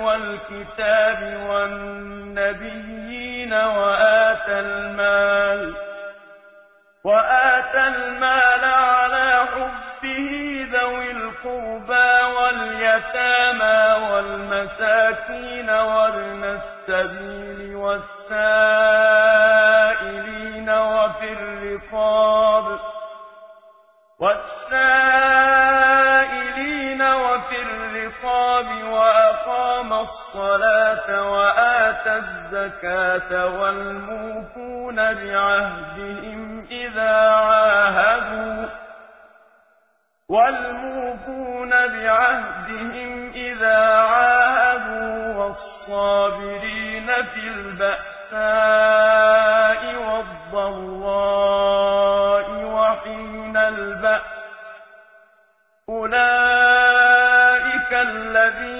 والكتاب والنبيين وآتى المال وآتى المال على حبه ذوي القربى واليتامى والمساكين وابن السبيل والسائلين وفي الرقاب والسائلين وفي الرقاب وأقام الصلاة وآتى الزكاة والموفون بعهدهم إذا عاهدوا والموفون بعهدهم إذا عاهدوا والصابرين في البأساء والضراء وحين البأس أولئك الذين